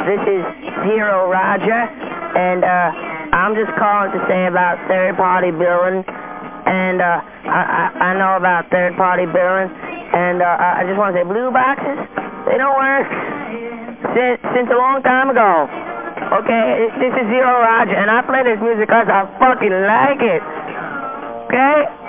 This is Zero Roger, and uh, I'm just calling to say about third-party billing, and uh, I, I, I know about third-party billing, and uh, I just want to say blue boxes, they don't work since, since a long time ago. Okay, this is Zero Roger, and I play this music because I fucking like it. Okay?